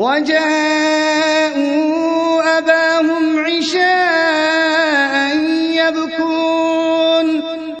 وجاءوا أباهم عشاء يبكون